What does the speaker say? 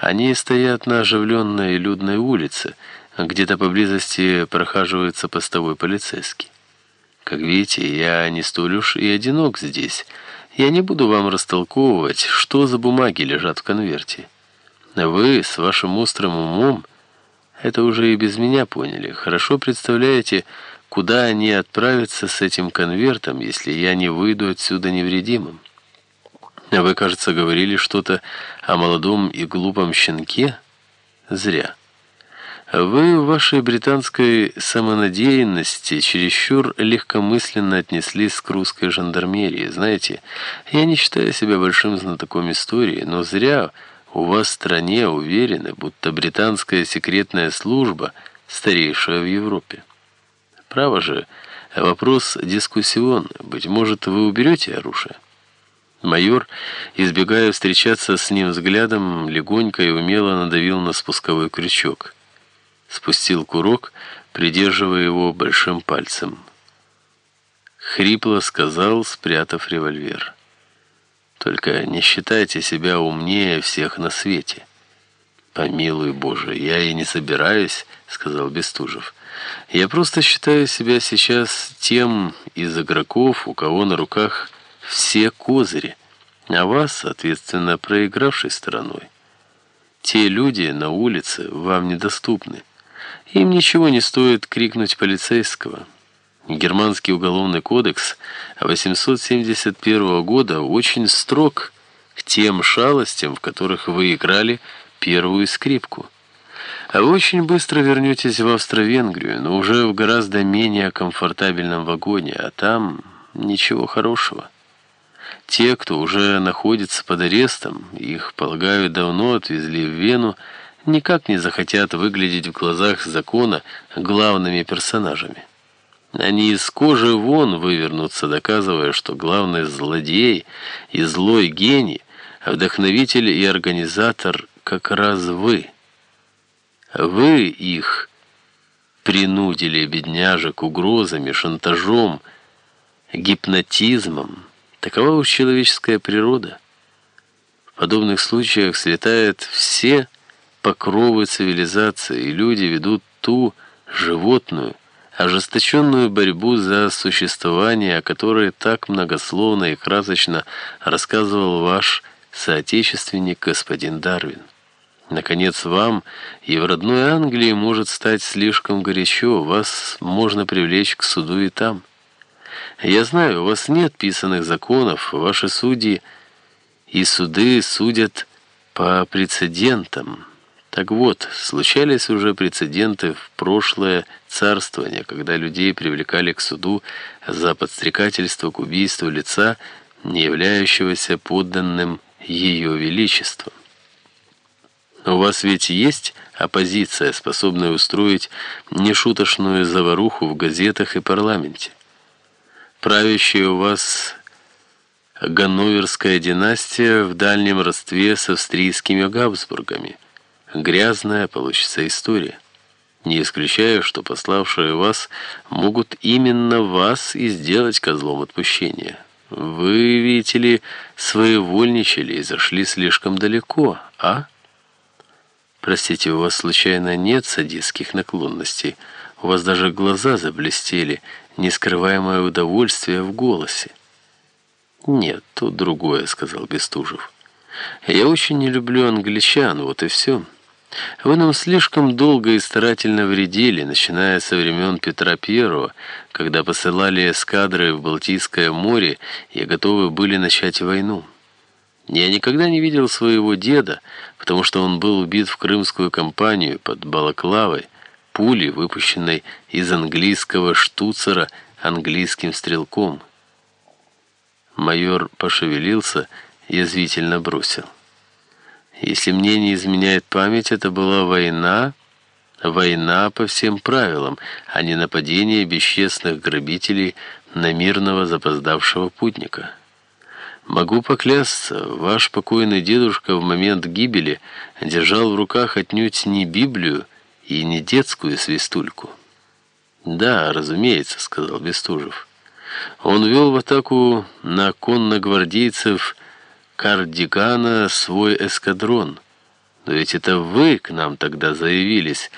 Они стоят на оживленной людной улице, где-то поблизости прохаживается постовой полицейский. Как видите, я не столь уж и одинок здесь. Я не буду вам растолковывать, что за бумаги лежат в конверте. Вы с вашим острым умом это уже и без меня поняли. Хорошо представляете, куда они отправятся с этим конвертом, если я не выйду отсюда невредимым. Вы, кажется, говорили что-то о молодом и глупом щенке? Зря. Вы в вашей британской самонадеянности чересчур легкомысленно отнеслись к русской жандармерии. Знаете, я не считаю себя большим знатоком истории, но зря у вас в стране уверены, будто британская секретная служба старейшая в Европе. Право же, вопрос дискуссионный. Быть может, вы уберете оружие? Майор, избегая встречаться с ним взглядом, легонько и умело надавил на спусковой крючок. Спустил курок, придерживая его большим пальцем. Хрипло сказал, спрятав револьвер. «Только не считайте себя умнее всех на свете». «Помилуй, Боже, я и не собираюсь», — сказал Бестужев. «Я просто считаю себя сейчас тем из игроков, у кого на руках все козыри, а вас, соответственно, проигравшей стороной. Те люди на улице вам недоступны. Им ничего не стоит крикнуть полицейского. Германский уголовный кодекс 871 года очень строг к тем шалостям, в которых вы играли первую скрипку. А вы очень быстро вернетесь в Австро-Венгрию, но уже в гораздо менее комфортабельном вагоне, а там ничего хорошего. Те, кто уже находится под арестом, их, полагаю, давно отвезли в Вену, никак не захотят выглядеть в глазах закона главными персонажами. Они из кожи вон вывернутся, доказывая, что главный злодей и злой гений, вдохновитель и организатор как раз вы. Вы их принудили, бедняжек, угрозами, шантажом, гипнотизмом, Такова уж человеческая природа. В подобных случаях слетают все покровы цивилизации, и люди ведут ту животную, ожесточенную борьбу за существование, о которой так многословно и красочно рассказывал ваш соотечественник господин Дарвин. Наконец, вам и в родной Англии может стать слишком горячо, вас можно привлечь к суду и там. Я знаю, у вас нет писанных законов, ваши судьи и суды судят по прецедентам. Так вот, случались уже прецеденты в прошлое царствование, когда людей привлекали к суду за подстрекательство к убийству лица, не являющегося подданным ее величеством. У вас ведь есть оппозиция, способная устроить нешуточную заваруху в газетах и парламенте. Правящая у вас Ганноверская династия в дальнем родстве с австрийскими Габсбургами. Грязная получится история. Не исключаю, что пославшие вас могут именно вас и сделать козлом отпущения. Вы, видите ли, своевольничали и зашли слишком далеко, а? Простите, у вас случайно нет садистских наклонностей? У вас даже глаза заблестели, нескрываемое удовольствие в голосе. «Нет, тут другое», — сказал Бестужев. «Я очень не люблю англичан, вот и все. Вы нам слишком долго и старательно вредили, начиная со времен Петра Первого, когда посылали эскадры в Балтийское море и готовы были начать войну. Я никогда не видел своего деда, потому что он был убит в крымскую кампанию под Балаклавой, пули, выпущенной из английского штуцера английским стрелком. Майор пошевелился язвительно бросил. Если мне не изменяет память, это была война, война по всем правилам, а не нападение бесчестных грабителей на мирного запоздавшего путника. Могу поклясться, ваш покойный дедушка в момент гибели держал в руках отнюдь не Библию, и не детскую свистульку. «Да, разумеется», — сказал Бестужев. Он вел в атаку на конногвардейцев Кардигана свой эскадрон, Но ведь это вы к нам тогда заявились,